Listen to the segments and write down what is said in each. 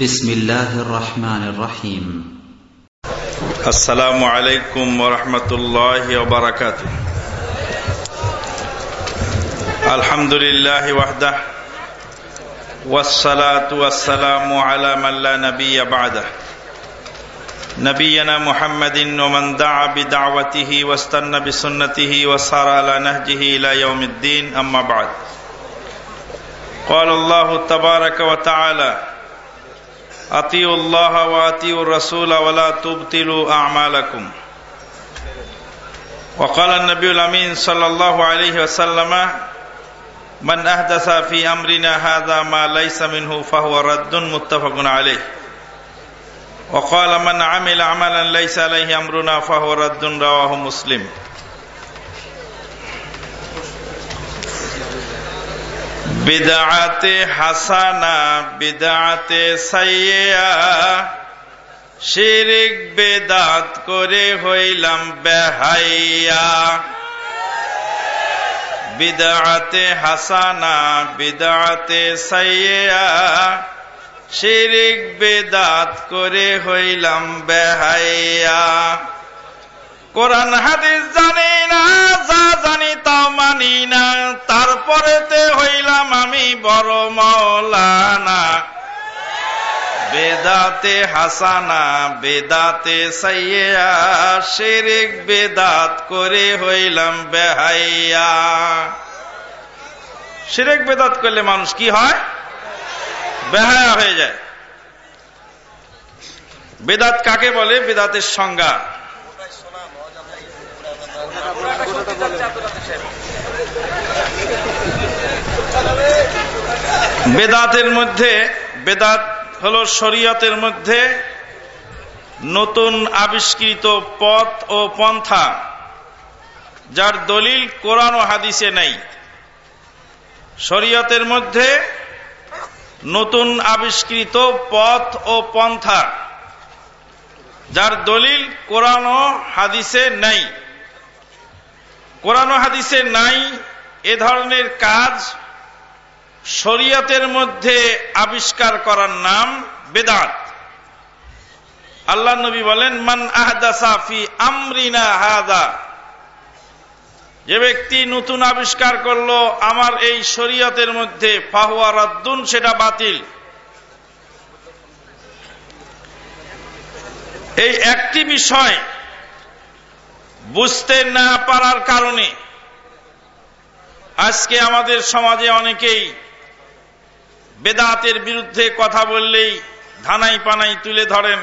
بسم الله الرحمن الرحيم. السلام عليكم ورحمة الله وبركاته. الحمد لله وحده والصلاة والسلام على من لا نبي بعده. نبينا محمد ومن دعا بدعوته واستنى بسنته وسار على نهجه إلى يوم الدين أما بعد. قال الله تبارك وتعالى اطیعوا الله واطیعوا الرسول ولا تبطلوا أعمالكم. وقال النبي الأمين صلى الله عليه وسلم من أحدث في أمرنا هذا ما ليس منه فهو رد متفق عليه. وقال من عمل عملا ليس عليه أمرنا فهو رد رواه مسلم. বিদাতে হাসানা বিদাতে সাইয়া শিরিক বেদাত করে হইলাম বেহাইয়া। বিদাতে হাসানা বিদাতে সাইয়া শিরিক বেদাত করে হইলাম বেহাইয়া। কোরআন, হাদিস জানি না, যা জানি তা মানি না। তারপরেতে হইলাম আমি বড় মৌলানা। বেদাতে হাসানা, বেদাতে সাইয়া শেরেক বেদাত করে হইলাম বেহাইয়া। শিরেক বেদাত করলে মানুষ কি হয়? বেহায়া হয়ে যায়। বেদাত কাকে বলে? বেদাতের সংজ্ঞা। বেদাতের মধ্যে, বেদাত হল শরীয়তের মধ্যে নতুন আবিষ্কৃত পথ ও পন্থা, যার দলিল কোরআন ও হাদিসে নেই। শরীয়তের মধ্যে নতুন আবিষ্কৃত পথ ও পন্থা যার দলিল কোরআন হাদিসে নাই। কোরআন হাদিসে নাই, এ ধরনের কাজ শরিয়তের মধ্যে আবিষ্কার করার নাম বেদাত। আল্লাহ নবী বলেন, মান আহদাসাফি আমরিনা হাদা। যে ব্যক্তি নতুন আবিষ্কার করল, আমার এই শরীয়তের মধ্যে ফাহুয়া রদ্দুন, সেটা বাতিল। এই একটি বিষয় বুঝতে না পারার কারণে আজকে আমাদের সমাজে অনেকেই বেদাতের বিরুদ্ধে কথা বললেই ধানাই পানাই তুলে ধরেন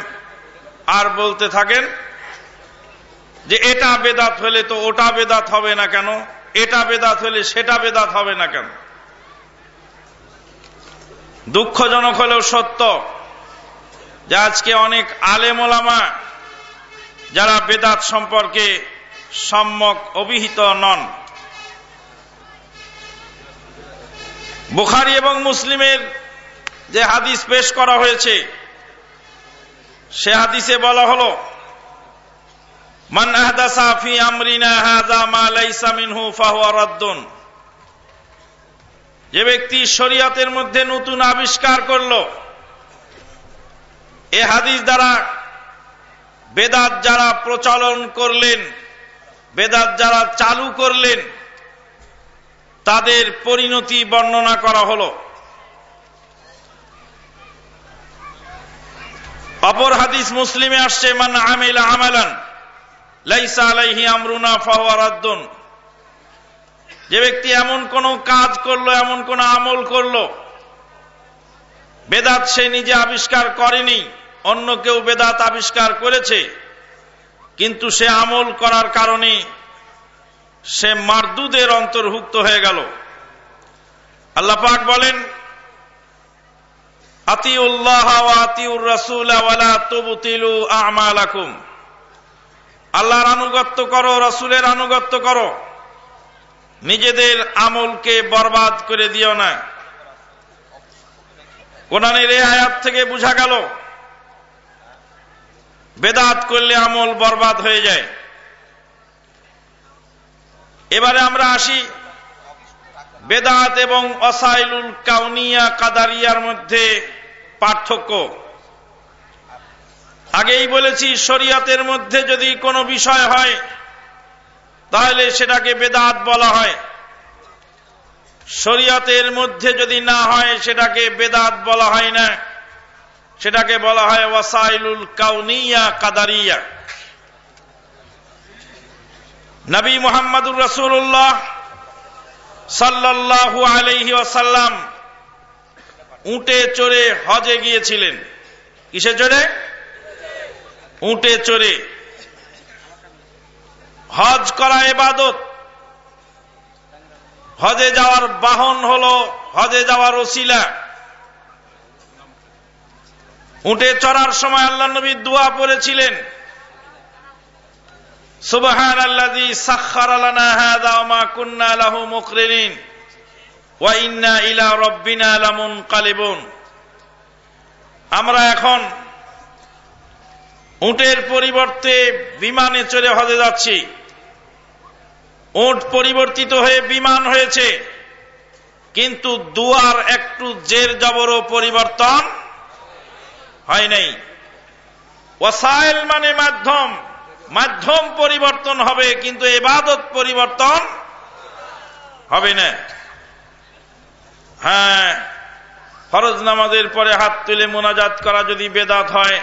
আর বলতে থাকেন যে এটা বেদাত হলে তো ওটা বেদাত হবে না কেন, এটা বেদাত হলে সেটা বেদাত হবে না কেন? দুঃখজনক হলেও সত্য। যে আজকে অনেক আলেমোলামা যারা বেদাত সম্পর্কে সম্যক অভিহিত নন, বুখারি এবং মুসলিমের যে হাদিস পেশ করা হয়েছে, সে হাদিসে বলা হল, মান আহদাসাফি আমরিনা হাজা মা লাইসা মিনহু ফাহুয়া রাদ্দুন। যে ব্যক্তি শরিয়াতের মধ্যে নতুন আবিষ্কার করল এ হাদিস দ্বারা বেদাত যারা প্রচলন করলেন, বেদাত যারা চালু করলেন, তাদের পরিণতি বর্ণনা করা হল। অপর হাদিস মুসলিমে আসছে, মান আমিলা আমালান, লাইসা আলাইহি আমরুনা ফাওয়ারাদ্দুন যে ব্যক্তি এমন কোন কাজ করল, এমন কোন আমল করল, বেদাত সে নিজে আবিষ্কার করেনি। অন্য কেউ বেদাত আবিষ্কার করেছে, কিন্তু সে আমল করার কারণে সে মারদুদের অন্তর্ভুক্ত হয়ে গেল। আল্লাহ পাক বলেন, আতিউল্লাহ আতিউর রসুল তুবতিলু আমালাকুম। আল্লাহর আনুগত্য করো, রসুলের আনুগত্য করো। নিজেদের আমলকে বরবাদ করে দিও না। কোরআনের এই আয়াত থেকে বোঝা গেল বেদাত করলে আমল বরবাদ হয়ে যায়। এবারে আমরা আসি বেদাত এবং অসাইলুল কাউনিয়া কাদারিয়ার মধ্যে পার্থক্য। আগেই বলেছি, শরীয়তের মধ্যে যদি কোনো বিষয় হয়, তাহলে সেটাকে বেদাত বলা হয়। শরীয়তের মধ্যে যদি না হয়, সেটাকে বেদাত বলা হয় না। সেটাকে বলা হয় ওয়াসাইলুল কাউনিয়া কাদারিয়া। নবী মোহাম্মদুর রসুল্লাহ সাল্লাহু আলহি ওয়াসাল্লাম উঁটে চড়ে হজে গিয়েছিলেন। কিসে চড়ে? উঁটে চড়ে। হজ করা এবাদত হজে যাওয়ার বাহন হল, হজে যাওয়ার ওসিলা। উঠে চড়ার সময় আল্লাহ নবী দোয়া পড়েছিলেন। সুবহান আল্লাযী আমরা এখন উটের পরিবর্তে বিমানে চড়ে হজে যাচ্ছি। উট পরিবর্তিত হয়ে বিমান হয়েছে। কিন্তু দুয়ার একটু জের জবরও পরিবর্তন হয় নাই। ওয়াসাইল মানে মাধ্যম। মাধ্যম পরিবর্তন হবে, কিন্তু এবাদত পরিবর্তন হবে না। হ্যাঁ ফরজ নামাজের পরে হাত তুলে মোনাজাত করা যদি বেদাত হয়,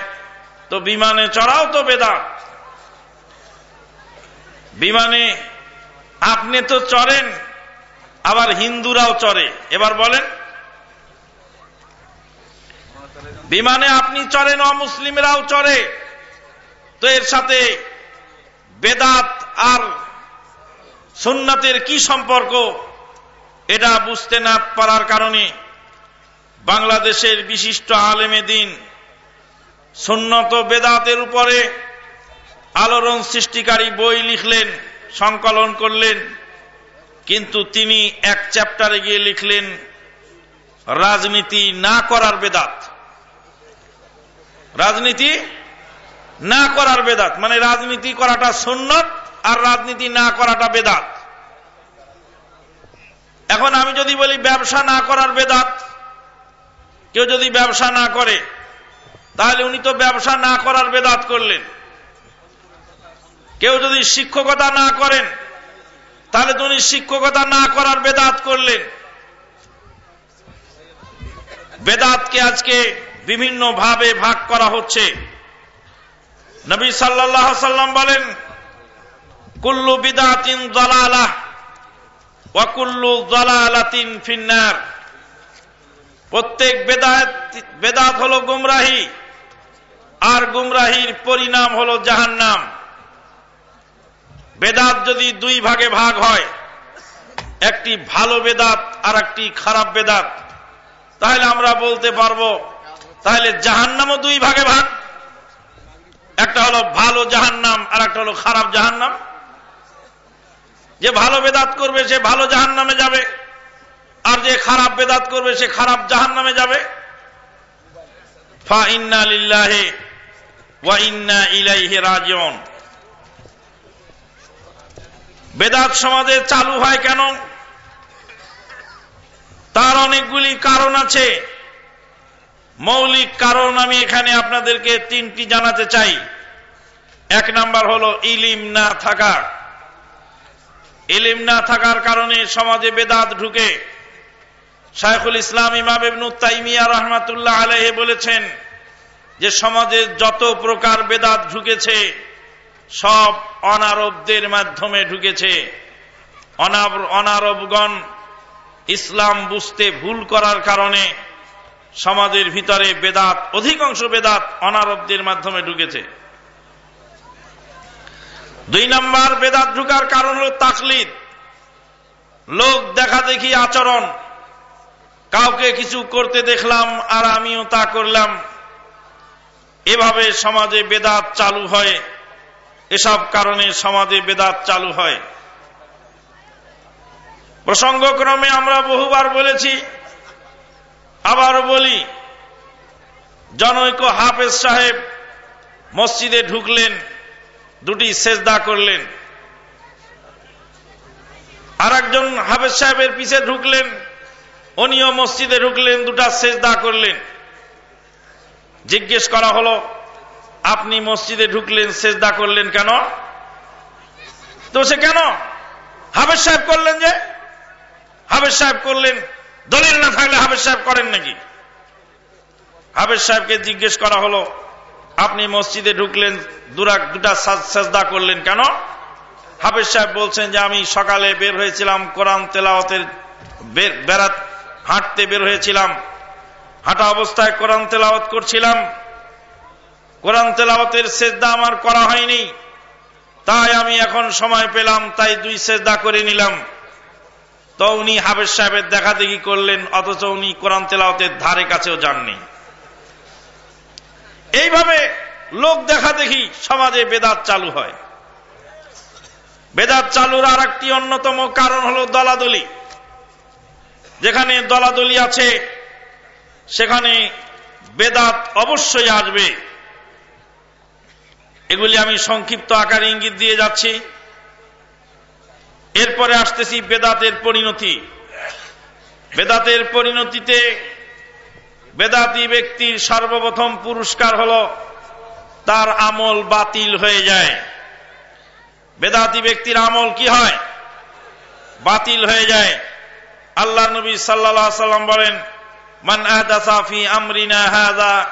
তো বিমানে চড়াও তো বেদাত। বিমানে আপনি তো চড়েন, আবার হিন্দুরাও চড়ে। এবার বলেন বিমানে আপনি চড়েন, অমুসলিমরাও চড়ে। তো এর সাথে বেদাত আর সুন্নাতের কি সম্পর্ক, এটা বুঝতে না পারার কারণে বাংলাদেশের বিশিষ্ট আলেমে দিন সুন্নত বেদাতের উপরে আলোড়ন সৃষ্টিকারী বই লিখলেন, সংকলন করলেন, কিন্তু তিনি এক চ্যাপ্টারে গিয়ে লিখলেন, রাজনীতি না করার বেদাত। রাজনীতি না করার বেদাত। মানে রাজনীতি করাটা সুন্নত আর রাজনীতি না করাটা বেদাত। এখন আমি যদি বলি ব্যবসা না করার বেদাত, কেউ যদি ব্যবসা না করে, তাহলে উনি তো ব্যবসা না করার বেদাত করলেন। কেউ যদি শিক্ষকতা না করেন, তাহলে তো উনি শিক্ষকতা না করার বেদাত করলেন। বেদাতকে আজকে বিভিন্ন ভাবে ভাগ করা হচ্ছে। নবী সাল্লাহ সাল্লাম বলেন, কুল্লু বিদাতিন দলালাহ ওয়াকুল্লু দলালাতিন ফিন্নার। প্রত্যেক বেদাত বেদাত হলো গুমরাহি, আর গুমরাহির পরিণাম হলো জাহান্নাম। বেদাত যদি দুই ভাগে ভাগ হয়, একটি ভালো বেদাত আর একটি খারাপ বেদাত, তাহলে আমরা বলতে পারব তাহলে জাহান্নামও দুই ভাগে ভাগ। একটা হলো ভালো জাহান্নাম, আর একটা হলো খারাপ জাহান্নাম। যে ভালো বেদাত করবে, সে ভালো জাহান নামে যাবে। আর যে খারাপ বেদাত করবে, সে খারাপ জাহান নামে যাবে বেদাত সমাজে চালু হয় কেন? তার অনেকগুলি কারণ আছে। মৌলিক কারণ আমি এখানে আপনাদেরকে তিনটি জানাতে চাই। এক নাম্বার হলো ইলিম না থাকা। ইলিম না থাকার কারণে সমাজে বেদাত ঢুকে। শায়খুল ইসলাম ইমাম রহমাতুল্লাহ আলহে বলেছেন যে সমাজে যত প্রকার বেদাত ঢুকেছে, সব অনারবদের মাধ্যমে ঢুকেছে। অনারবগণ ইসলাম বুঝতে ভুল করার কারণে সমাজের ভিতরে বেদাত, অধিকাংশ বেদাত অনারবদের মাধ্যমে ঢুকেছে। দুই নম্বর বেদাত ঢুকার কারণ হল তাকলিদ। লোক দেখা দেখি আচরণ। কাউকে কিছু করতে দেখলাম আর আমিও তা করলাম। এভাবে সমাজে বেদাত চালু হয়। এসব কারণে সমাজে বেদাত চালু হয়। প্রসঙ্গক্রমে আমরা বহুবার বলেছি আবারও বলি, জনৈক হাফেজ সাহেব মসজিদে ঢুকলেন, দুটি সেজদা করলেন। আর একজন হাফেজ সাহেবের পিছে ঢুকলেন, উনিও মসজিদে ঢুকলেন, দুটা সেজদা করলেন। জিজ্ঞেস করা হলো, আপনি মসজিদে ঢুকলেন, সেজদা করলেন কেন? তো সে কেন? হাবেজ সাহেব করলেন যে হাবেজ সাহেব করলেন দলিল না থাকলে হাবেজ সাহেব করেন নাকি? হাবেজ সাহেবকে জিজ্ঞেস করা হলো, আপনি মসজিদে ঢুকলেন, দুরাক, দুটা সাজদা করলেন কেন? হাফেজ সাহেব বলছেন যে আমি সকালে বের হয়েছিলাম, কোরআন তেলাওয়াতের বেড়াত হাঁটতে বের হয়েছিলাম। হাঁটা অবস্থায় কোরআন তেলাওয়াত করছিলাম। কোরআন তেলাওয়াতের সেজদা আমার করা হয়নি। তাই আমি এখন সময় পেলাম, তাই দুই সেজদা করে নিলাম। তো উনি হাফেজ সাহেবের দেখা দেখি করলেন, অথচ উনি কোরআন তেলাওতের ধারে কাছেও যাননি। এইভাবে লোক দেখা দেখি সমাজে বেদাত চালু হয়। বেদাত চালুর আর একটি অন্যতম কারণ হল দলাদলি। যেখানে দলাদলি আছে, সেখানে বেদাত অবশ্যই আসবে। এগুলি আমি সংক্ষিপ্ত আকারে ইঙ্গিত দিয়ে যাচ্ছি। এরপরে আসতেছি বেদাতের পরিণতি। বেদাতের পরিণতিতে বেদাতি ব্যক্তির সর্বপ্রথম পুরস্কার হল তার আমল বাতিল হয়ে যায়। বেদাতি ব্যক্তির আমল কি হয়? বাতিল হয়ে যায়। আল্লাহ নবী সাল্লা সাল্লাম বলেন, মান আহদাসাফি আমরিনা হাদা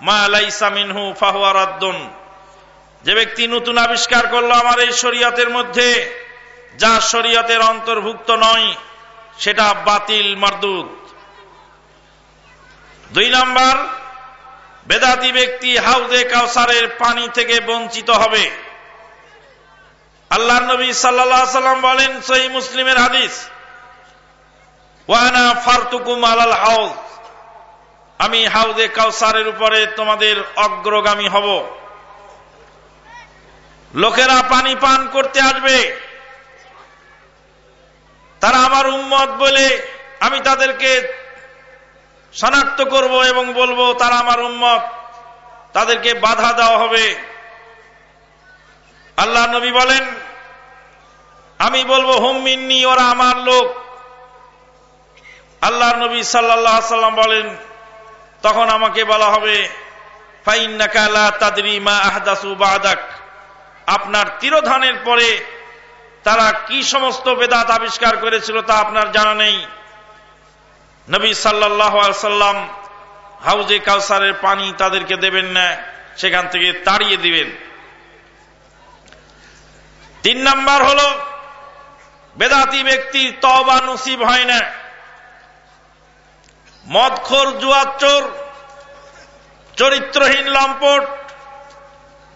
মা লাইসা মিনহু ফাহুয়ারাদ্দুন যে ব্যক্তি নতুন আবিষ্কার করল আমার এই শরীয়তের মধ্যে যা শরীয়তের অন্তর্ভুক্ত নয়, সেটা বাতিল, মারদুদ। দুই নাম্বার, বেদাতি ব্যক্তি হাউদে কাউসারের পানি থেকে বঞ্চিত হবে। আল্লাহ নবী সাল্লা সাল্লাম বলেন সহি মুসলিমের হাদিস, ওয়ানা ফারতুকুম আলাল হাউদ, আমি হাউদে কাউসারের উপরে তোমাদের অগ্রগামী হব। লোকেরা পানি পান করতে আসবে। তারা আমার উম্মত বলে আমি তাদেরকে শনাক্ত করব এবং বলব, তারা আমার উম্মত। তাদেরকে বাধা দেওয়া হবে। আল্লাহ নবী বলেন, আমি বলব, হুম মিন্নি, ওরা আমার লোক। আল্লাহ নবী সাল্লাহ সাল্লাম বলেন, তখন আমাকে বলা হবে ফাইন্নাকালা তাদরি মা আহদাসু বাদাক। আপনার তিরোধানের পরে তারা কি সমস্ত বেদাত আবিষ্কার করেছিল তা আপনার জানা নেই। নবী সাল্লাহ সাল্লাম হাউজে কাউসারের পানি তাদেরকে দেবেন না, সেখান থেকে তাড়িয়ে দিবেন। তিন নাম্বার হল, বেদাতি ব্যক্তির তবা নসিব হয় না। মদখোর জুয়াচোর চরিত্রহীন, লম্পট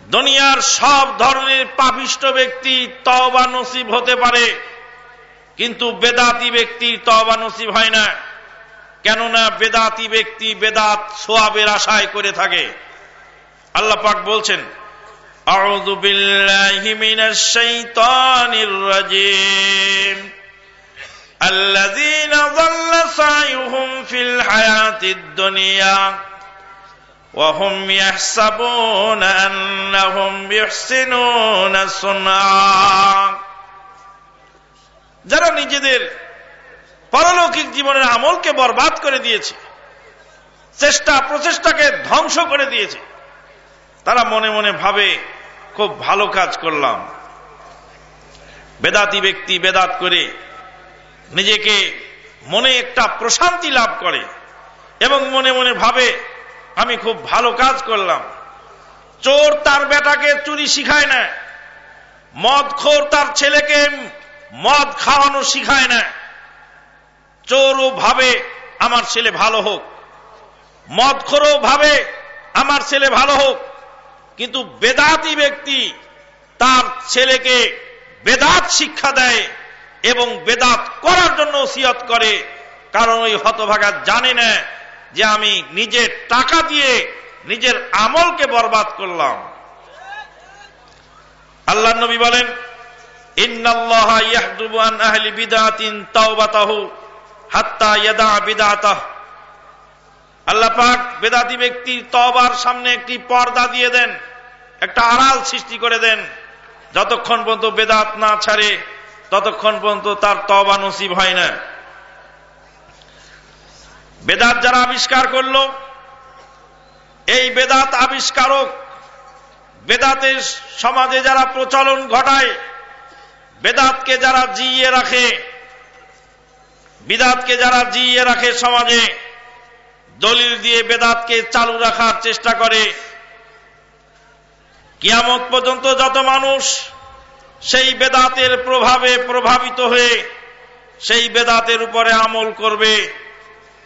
দুনিয়ার সব ধরনের পাপিষ্ট ব্যক্তি তবা নসিব হতে পারে কিন্তু বেদাতি ব্যক্তির তবা নসিব হয় না কেননা বেদাতি ব্যক্তি বেদাত সোয়াবের আশায় করে থাকে আল্লাহ পাক বলছেন أعوذ بالله من الشيطان الرجيم الذين ضل سعيهم في الحياة الدنيا وهم يحسبون أنهم يحسنون صنعا যারা নিজেদের পারলৌকিক জীবনের আমলকে বরবাদ করে দিয়েছে চেষ্টা প্রচেষ্টাকে ধ্বংস করে দিয়েছে তারা মনে মনে ভাবে খুব ভালো কাজ করলাম বেদাতি ব্যক্তি বেদাত করে নিজেকে মনে একটা প্রশান্তি লাভ করে এবং মনে মনে ভাবে আমি খুব ভালো কাজ করলাম। চোর তার বেটাকে চুরি শিখায় না। মদ খোর তার ছেলেকে মদ খাওয়ানো শিখায় না। চোরও ভাবে আমার ছেলে ভালো হোক। মদ খোরও ভাবে আমার ছেলে ভালো হোক। কিন্তু বেদাতি ব্যক্তি তার ছেলেকে বেদাত শিক্ষা দেয় এবং বেদাত করার জন্য সিয়ত করে, কারণ ওই হতভাগা জানে না যে আমি নিজের টাকা দিয়ে নিজের আমলকে বরবাদ করলাম। আল্লাহ নবী বলেন তবার সামনে একটি পর্দা দিয়ে দেন, একটা আড়াল সৃষ্টি করে দেন। যতক্ষণ পর্যন্ত বেদাত না ছাড়ে, ততক্ষণ পর্যন্ত তার তবা নসিব হয় না। বেদাত যারা আবিষ্কার করল, এই বেদাত আবিষ্কারক, বেদাতের সমাজে যারা প্রচলন ঘটায়, বেদাতকে যারা জিয়ে রাখে, বিদাতকে যারা জিয়ে রাখে সমাজে, দলিল দিয়ে বেদাতকে চালু রাখার চেষ্টা করে। কিয়ামত পর্যন্ত যত মানুষ সেই বেদাতের প্রভাবে প্রভাবিত হয়ে, সেই বেদাতের উপরে আমল করবে।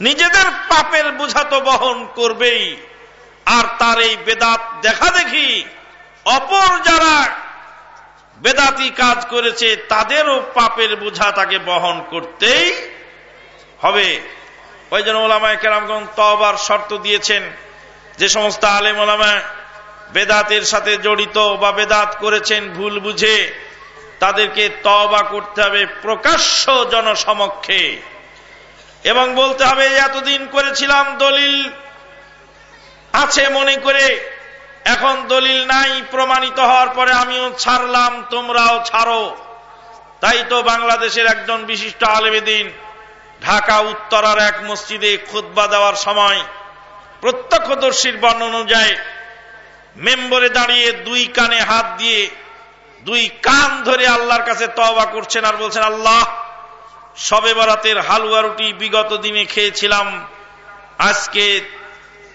নিজেদের পাপের বোঝা তো বহন করবেই। আর তার এই বেদাত দেখা দেখি, অপর যারা বেদাতি কাজ করেছে, তাদেরও পাপের বোঝা তাকে বহন করতেই হবে। ওই জন্য ওলামায় কেরামগণ তবার শর্ত দিয়েছেন, যে সমস্ত আলেম ওলামা বেদাতের সাথে জড়িত বা বেদাত করেছেন ভুল বুঝে, তাদেরকে তবা করতে হবে প্রকাশ্য জনসমক্ষে। এবং বলতে হবে, এতদিন করেছিলাম দলিল। আছে মনে করে, এখন দলিল নাই, প্রমাণিত হওয়ার পরে আমিও ছাড়লাম, তোমরাও ছাড়ো। তাই তো বাংলাদেশের একজন বিশিষ্ট আলেবেদিন ঢাকা উত্তরার এক মসজিদে খুদ্া দেওয়ার সময় প্রত্যক্ষদর্শীর বর্ণন অনুযায়ী মেম্বরে দাঁড়িয়ে দুই কানে হাত দিয়ে, দুই কান ধরে আল্লাহর কাছে তবা করছেন আর বলছেন, আল্লাহ সবে বরাতের হালুয়া রুটি বিগত দিনে খেয়েছিলাম। আজকে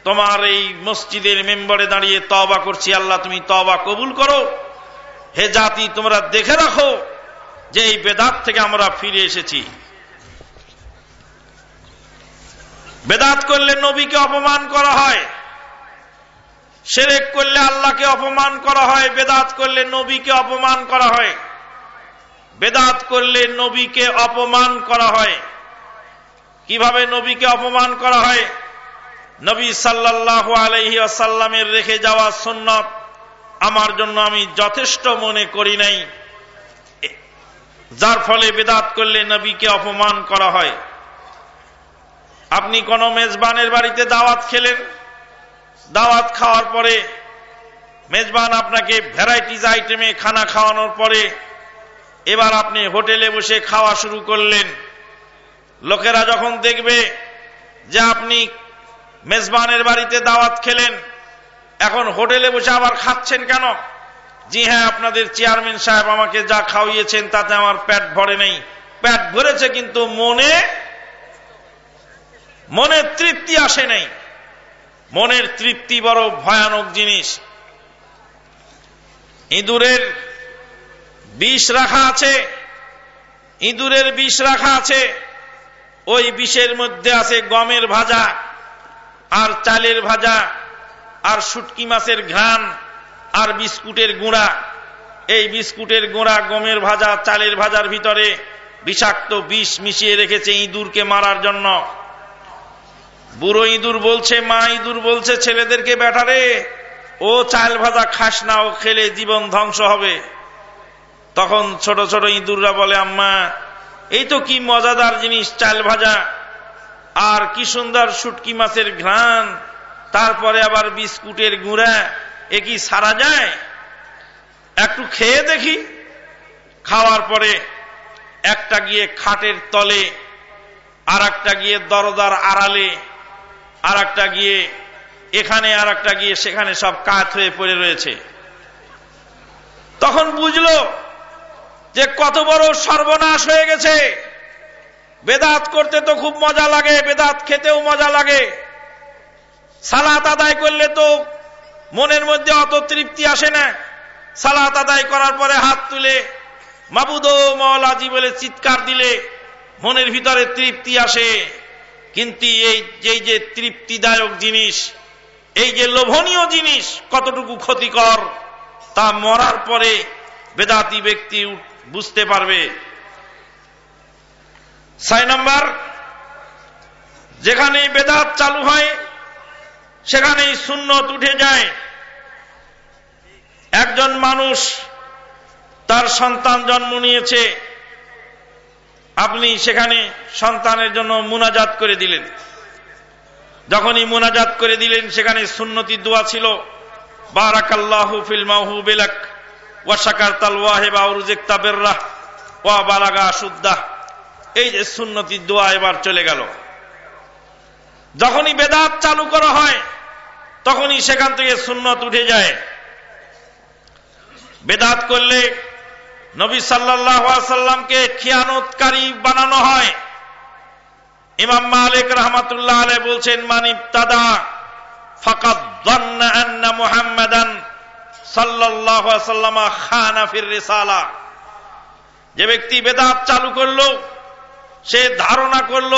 তোমার এই মসজিদের মেম্বারে দাঁড়িয়ে তবা করছি। আল্লাহ, তুমি তবা কবুল করো। হে জাতি, তোমরা দেখে রাখো যে এই বেদাত থেকে আমরা ফিরে এসেছি। বেদাত করলে নবীকে অপমান করা হয়। সেরেক করলে আল্লাহকে অপমান করা হয়। বেদাত করলে নবীকে অপমান করা হয়। বেদাত করলে নবীকে অপমান করা হয়। কীভাবে নবীকে অপমান করা হয়? নবী সাল্লাহ আলহি আসাল্লামের রেখে যাওয়া সুন্নত আমার জন্য আমি যথেষ্ট মনে করি নাই। যার ফলে বেদাত করলে নবীকে অপমান করা হয়। আপনি কোন মেজবানের বাড়িতে দাওয়াত খেলেন? দাওয়াত খাওয়ার পরে, মেজবান আপনাকে ভ্যারাইটিস আইটেমে খানা খাওয়ানোর পরে এবার আপনি হোটেলে বসে খাওয়া শুরু করলেন। লোকেরা যখন দেখবে যে আপনি মেজবানের বাড়িতে দাওয়াত খেলেন, এখন হোটেলে বসে আবার খাচ্ছেন কেন? জি হ্যাঁ আপনাদের চেয়ারম্যান সাহেব আমাকে যা খাওয়িয়েছেন তাতে আমার পেট ভরে নেই। পেট ভরেছে কিন্তু মনে মনের তৃপ্তি আসে নাই। মনের তৃপ্তি বড় ভয়ানক জিনিস। ইঁদুরের বিষ রাখা আছে, ইঁদুরের বিষ রাখা আছে, ওই বিষের মধ্যে আছে গমের ভাজা, আর চালের ভাজা, আর শুটকি মাছের ঘ্রাণ, আর বিস্কুটের গুঁড়া। এই বিস্কুটের গুঁড়া, গমের ভাজা, চালের ভাজার ভিতরে বিষাক্ত বিষ মিশিয়ে রেখেছে ইঁদুরকে মারার জন্য। বুড়ো ইঁদুর বলছে, মা ইঁদুর বলছে, ছেলেদেরকে ব্যাটারে ও চাল ভাজা খাস না, ও খেলে জীবন ধ্বংস হবে। তখন ছোট ছোট ইঁদুররা বলে, আম্মা, এই তো কি মজাদার জিনিস, চাল ভাজা। আর কি সুন্দর শুটকি মাছের ঘ্রাণ। তারপরে আবার বিস্কুটের গুঁড়া। এ কি সারা যায়? একটু খেয়ে দেখি। খাওয়ার পরে একটা গিয়ে খাটের তলে আর একটা গিয়ে দরদার আড়ালে আর একটা গিয়ে এখানে আর একটা গিয়ে সেখানে সব কাত হয়ে পড়ে রয়েছে। তখন বুঝলো যে কত বড় সর্বনাশ হয়ে গেছে। বেদাত করতে তো খুব মজা লাগে, বেদাত খেতেও মজা লাগে। সালাত আদায় করলে তো মনের মধ্যে অত তৃপ্তি আসে না। সালাত আদায় করার পরে হাত তুলে মাবুদ মৌলাজি বলে চিৎকার দিলে মনের ভিতরে তৃপ্তি আসে। কিন্তু এই যে যে তৃপ্তিদায়ক জিনিস, এই যে লোভনীয় জিনিস কতটুকু ক্ষতিকর, তা মরার পরে বেদাতি ব্যক্তি বুঝতে পারবে। ছয় নম্বর যেখানে বেদাত চালু হয়, সেখানেই সুন্নত উঠে যায়। একজন মানুষ তার সন্তান জন্ম নিয়েছে, আপনি সেখানে সন্তানের জন্য মুনাজাত করে দিলেন। যখনই মুনাজাত করে দিলেন, সেখানে সুন্নতি দোয়া ছিল, বারাকাল্লাহু ফিল মাহবুবিলাক ওয়াশাকার তাল ওয়াহেবা উরুজেক তাবেররাহ ওয়া বালাগা সুদ্দাহ এই যে সুন্নতি দোয়া এবার চলে গেল। যখনই বেদাত চালু করা হয়, তখনই সেখান থেকে সুন্নত উঠে যায়। বেদাত করলে নবী সাল্লাহামকে খিয়ানতকারী বানানো হয়। ইমাম মালিক রহমতুল্লাহ আলে বলছেন মানিব ফকাত মুহাম্মাদান সাল্লাহ খানাফির রিসালা। যে ব্যক্তি বেদাত চালু করল, সে ধারণা করল,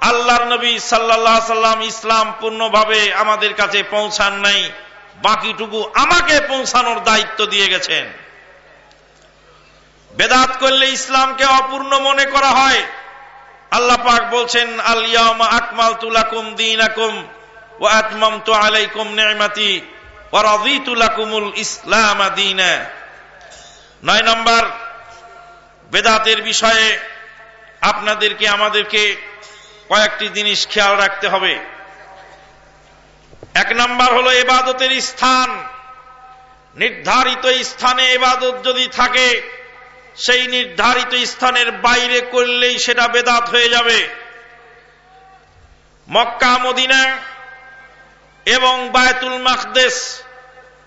আল্লাহর নবী সাল্লাহ সাল্লাম ইসলাম পূর্ণভাবে আমাদের কাছে পৌঁছান নাই, বাকিটুকু আমাকে পৌঁছানোর দায়িত্ব দিয়ে গেছেন। বেদাত করলে ইসলামকে অপূর্ণ মনে করা হয়। আল্লাহ পাক বলছেন আলিয়াম আকমাল তুলাকুম দিন আকুম ও আতমাম তো আলাইকুম নেমাতি। ইসলাম নয় নম্বর, বেদাতের বিষয়ে আপনাদেরকে, আমাদেরকে কয়েকটি জিনিস খেয়াল রাখতে হবে। এক নম্বর হলো এবাদতের স্থান। নির্ধারিত স্থানে এবাদত যদি থাকে, সেই নির্ধারিত স্থানের বাইরে করলেই সেটা বেদাত হয়ে যাবে। মক্কা, মদিনা এবং বায়তুল মাকদেশ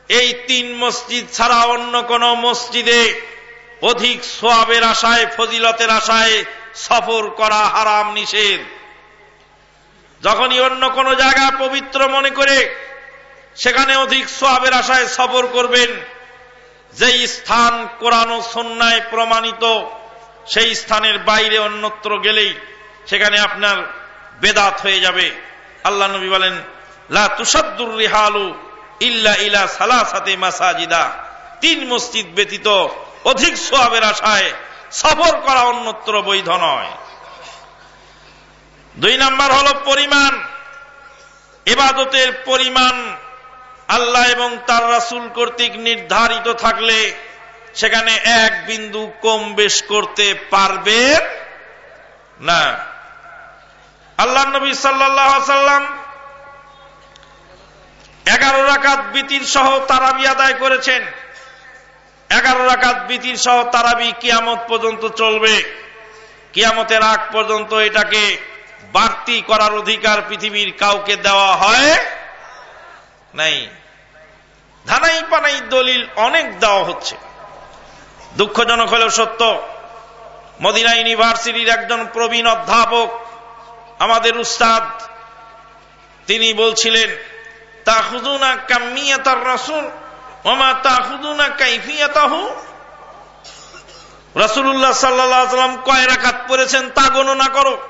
এই তিন মসজিদ ছাড়া অন্য কোন মসজিদে অধিক সোয়াবের আশায়, ফজিলতের আশায় সফর করা হারাম নিষেধ। যখনই অন্য কোন জায়গা পবিত্র মনে করে, সেখানে অধিক সোয়াবের আশায় সফর করবেন, যেই স্থান কোরআন সন্ন্যায় প্রমাণিত, সেই স্থানের বাইরে অন্যত্র গেলেই সেখানে আপনার বেদাত হয়ে যাবে। আল্লাহ নবী বলেন লা তুষাদ্দুর রিহালু তিন মসজিদ ব্যতীত অধিক সোয়াবের আশায় সফর করা অন্যত্র বৈধ নয়। দুই নাম্বার হল পরিমাণ। এবাদতের পরিমাণ আল্লাহ এবং তার রাসুল কর্তৃক নির্ধারিত থাকলে সেখানে এক বিন্দু কম বেশ করতে পারবে না। আল্লাহ নবী সাল্লাম এগারো রাকাত বিতির সহ তারাবি আদায় করেছেন। এগারো রাকাত বিতির সহ তারাবি কিয়ামত পর্যন্ত চলবে। কিয়ামতের আগ পর্যন্ত এটাকে বাড়তি করার অধিকার পৃথিবীর কাউকে দেওয়া হয় নাই। ধানাই পানাই দলিল অনেক দেওয়া হচ্ছে। দুঃখজনক হলেও সত্য, মদিনা ইউনিভার্সিটির একজন প্রবীণ অধ্যাপক, আমাদের উস্তাদ, তিনি বলছিলেন তাহুদুনা কামিয়াতার রাসুল ওমা তাহুদুনা কাইফিয়াতাহু? রাসুল্লাহ সাল্লাম কয় রাখাত পড়েছেন তা গণনা করো।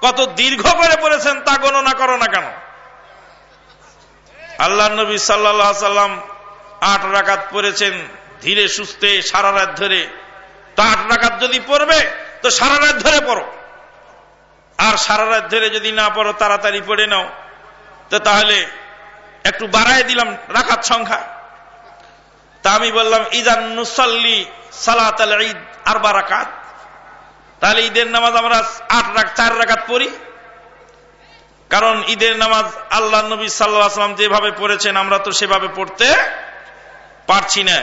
কত দীর্ঘ করে পড়েছেন তা গণনা করো না কেন? আল্লাহ নবী সাল্লাহ সাল্লাম আট রাকাত পড়েছেন ধীরে সুস্থে সারা রাত ধরে। তো আট রাকাত যদি পড়বে, তো সারা রাত ধরে পড়ো। আর সারা রাত ধরে যদি না পড়ো, তাড়াতাড়ি পড়ে নাও। তো তাহলে একটু বাড়াই দিলাম রাখাত সংখ্যা। তা আমি বললাম ইজান নুসাল্লি সালাত ঈদ আর বারাকাত তাহলে ঈদের নামাজ আমরা আট রাখ চার রাখাত পড়ি। কারণ ঈদের নামাজ আল্লাহ নবী সাল্লাম যেভাবে পড়েছেন, আমরা তো সেভাবে পড়তে পারছি না।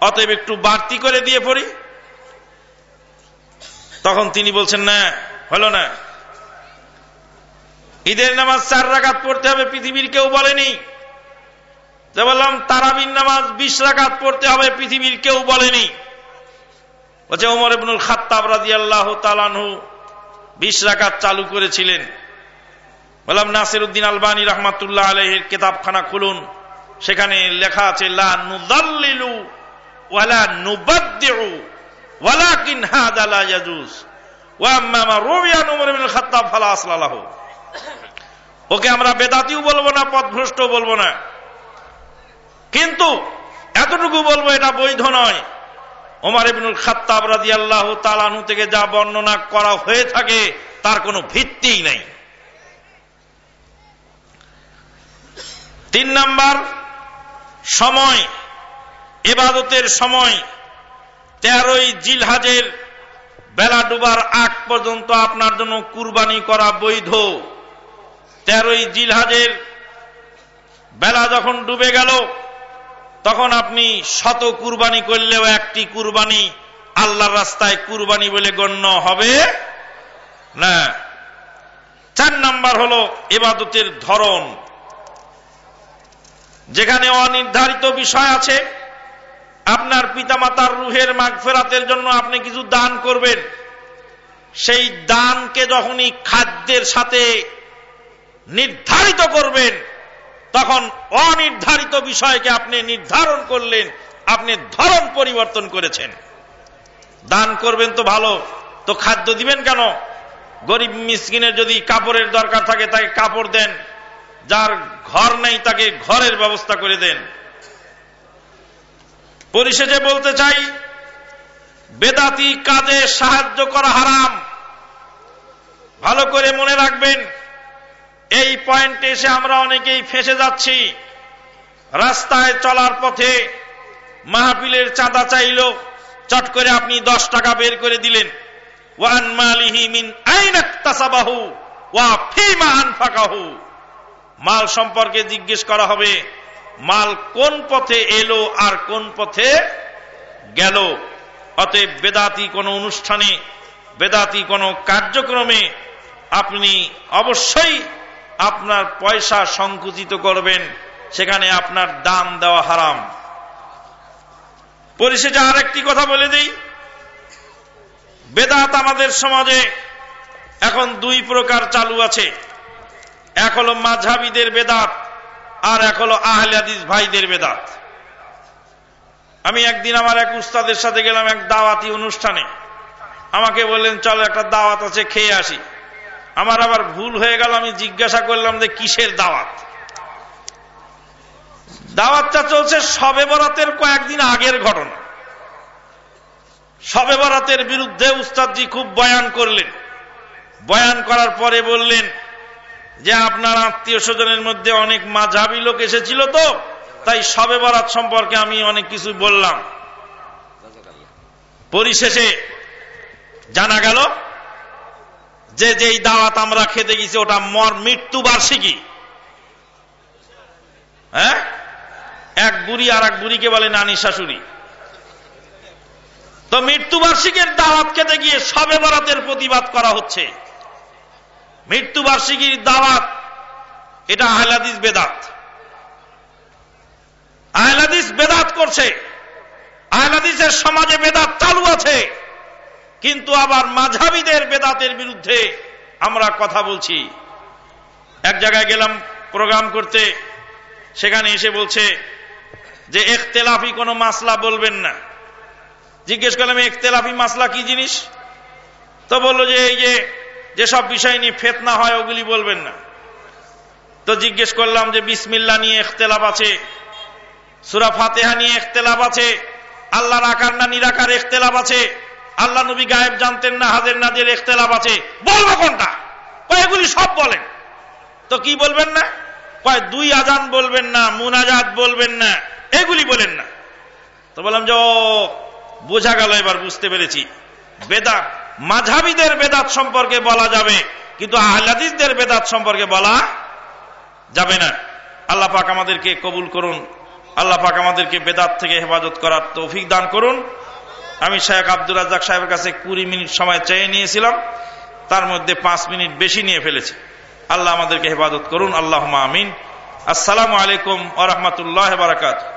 অতএব একটু বাড়তি করে দিয়ে পড়ি। তখন তিনি বলছেন, না, হলো না। ঈদের নামাজ চার রাকাত পড়তে হবে, পৃথিবীর কেউ বলেনি। যে বললাম তারাবিন নামাজ বিশ রাকাত পড়তে হবে, পৃথিবীর কেউ বলেনি। বলছে, ওমর ইবনুল খাত্তাব রাজি আল্লাহ তালানহু বিশ রাকাত চালু করেছিলেন। বললাম নাসির উদ্দিন আলবানী রহমাতুল্লাহ আলহের কেতাবখানা খুলুন। সেখানে লেখা আছে, লা নুদাল্লিলু ওয়ালাকিন হাদা ইয়াজুজ। ওয়া আম্মা রুবিয়ান উমর ইবনুল খাত্তাব, ফালা আসলালাহু ওকে আমরা বেদাতিও বলব না পথভ্রষ্ট বলব না। কিন্তু এতটুকু বলব এটা বৈধ নয়। ওমার ইবনুল খাত্তাব রাজি আল্লাহ তালানু থেকে যা বর্ণনা করা হয়ে থাকে, তার কোনো ভিত্তিই নাই। তিন নাম্বার, সময় এবাদতের সময়, তেরোই জিলহাজের বেলা ডুবার আগ পর্যন্ত আপনার জন্য কুরবানি করা বৈধ। তেরোই জিলহাজের বেলা যখন ডুবে গেল, তখন আপনি শত কুরবানি করলেও একটি কুরবানি আল্লাহর রাস্তায় কুরবানি বলে গণ্য হবে না। চার নাম্বার হল এবাদতের ধরন। যেখানে অনির্ধারিত বিষয় আছে, আপনার পিতামাতার রুহের মাগফেরাতের জন্য আপনি কিছু দান করবেন। সেই দানকে যখনই খাদ্যের সাথে নির্ধারিত করবেন। তখন অনির্ধারিত বিষয়কে আপনি নির্ধারণ করলেন, আপনি ধরন পরিবর্তন করেছেন। দান করবেন তো ভালো, তো খাদ্য দিবেন কেন? গরিব মিসকিনের যদি কাপড়ের দরকার থাকে, তাকে কাপড় দেন। যার ঘর নেই, তাকে ঘরের ব্যবস্থা করে দেন। পরিশেষে বলতে চাই, বেদাতি কাজে সাহায্য করা হারাম। ভালো করে মনে রাখবেন এই পয়েন্টে এসে আমরা অনেকেই ফেসে যাচ্ছি। রাস্তায় চলার পথে মাহফিলের চাঁদা চাইল, চট করে আপনি দশ টাকা বের করে দিলেন। ওয়ান মিন আইনাক্তাসাবাহু ওয়া মাল সম্পর্কে জিজ্ঞেস করা হবে, মাল কোন পথে এলো আর কোন পথে গেল? অতএব বেদাতি কোনো অনুষ্ঠানে, বেদাতি কোনো কার্যক্রমে আপনি অবশ্যই আপনার পয়সা সংকুচিত করবেন, সেখানে আপনার দাম দেওয়া হারাম। পরিশেষে আরেকটি কথা বলে দিই। বেদাত আমাদের সমাজে এখন দুই প্রকার চালু আছে। এক হলো মাঝাবিদের বেদাত, আর এক হলো আহলাদিস ভাইদের বেদাত। আমি একদিন আমার এক উস্তাদের সাথে গেলাম এক দাওয়াতি অনুষ্ঠানে। আমাকে বললেন, চলো একটা দাওয়াত আছে, খেয়ে আসি। আমার আবার ভুল হয়ে গেল, আমি জিজ্ঞাসা করলাম যে কিসের দাওয়াত? দাওয়াতটা চলছে সবে বরাতের কয়েকদিন আগের ঘটনা। সবে বরাতের বিরুদ্ধে উস্তাদজি খুব বয়ান করলেন। বয়ান করার পরে বললেন যে, আপনার আত্মীয় স্বজনের মধ্যে অনেক মাঝাবি লোক এসেছিল তো, তাই সবে বরাত সম্পর্কে আমি অনেক কিছু বললাম। পরিশেষে জানা গেল যে যেই দাওয়াত আমরা খেতে গেছি, ওটা মর মৃত্যু বার্ষিকী। হ্যাঁ? এক বুড়ি আর এক বুড়িকে বলে নানি শাশুড়ি। তো মৃত্যুবার্ষিকের দাওয়াত খেতে গিয়ে সবে বরাতের প্রতিবাদ করা হচ্ছে। মৃত্যুবার্ষিকীর দাওয়াত, এটা আহলাদিস বেদাত। আহলাদিস বেদাত করছে। আহলাদিসের সমাজে বেদাত চালু আছে। কিন্তু আবার মাঝাবিদের বেদাতের বিরুদ্ধে আমরা কথা বলছি। এক জায়গায় গেলাম প্রোগ্রাম করতে, সেখানে এসে বলছে যে একতেলাফি কোনো মাসলা বলবেন না। জিজ্ঞেস করলাম একতেলাফি মাসলা কি জিনিস? তো বলল যে, এই যে যেসব বিষয় নিয়ে ফেতনা হয় ওগুলি বলবেন না। তো জিজ্ঞেস করলাম যে, বিসমিল্লা নিয়ে এখতেলাফ আছে, সুরা ফাতেহা নিয়ে এখতেলাফ আছে, আল্লাহর আকার না নিরাকার এখতেলাফ আছে? আল্লাহ নবী গায়েব জানতেন না, হাজের নাজের এখতেলাফ আছে। বলব কোনটা? এগুলি সব বলেন। তো কি বলবেন না? কয়, দুই আজান বলবেন না, মুনাজাত বলবেন না, এগুলি বলেন না। তো বললাম যে বোঝা গেল এবার, বুঝতে পেরেছি। বেদাত, মাঝাবিদের বেদাত সম্পর্কে বলা যাবে, কিন্তু আহলাদিসদের বেদাত সম্পর্কে বলা যাবে না। আল্লাহ পাক আমাদেরকে কবুল করুন, আল্লাহ পাক আমাদেরকে বেদাত থেকে হেফাজত করার তৌফিক দান করুন। আমি শেখ আব্দুল রাজাক সাহেবের কাছে কুড়ি মিনিট সময় চেয়ে নিয়েছিলাম, তার মধ্যে পাঁচ মিনিট বেশি নিয়ে ফেলেছি। আল্লাহ আমাদেরকে হেফাজত করুন। আল্লাহ আমিন। আসসালামু আলাইকুম আ রহমতুল্লাহ বারাকাতু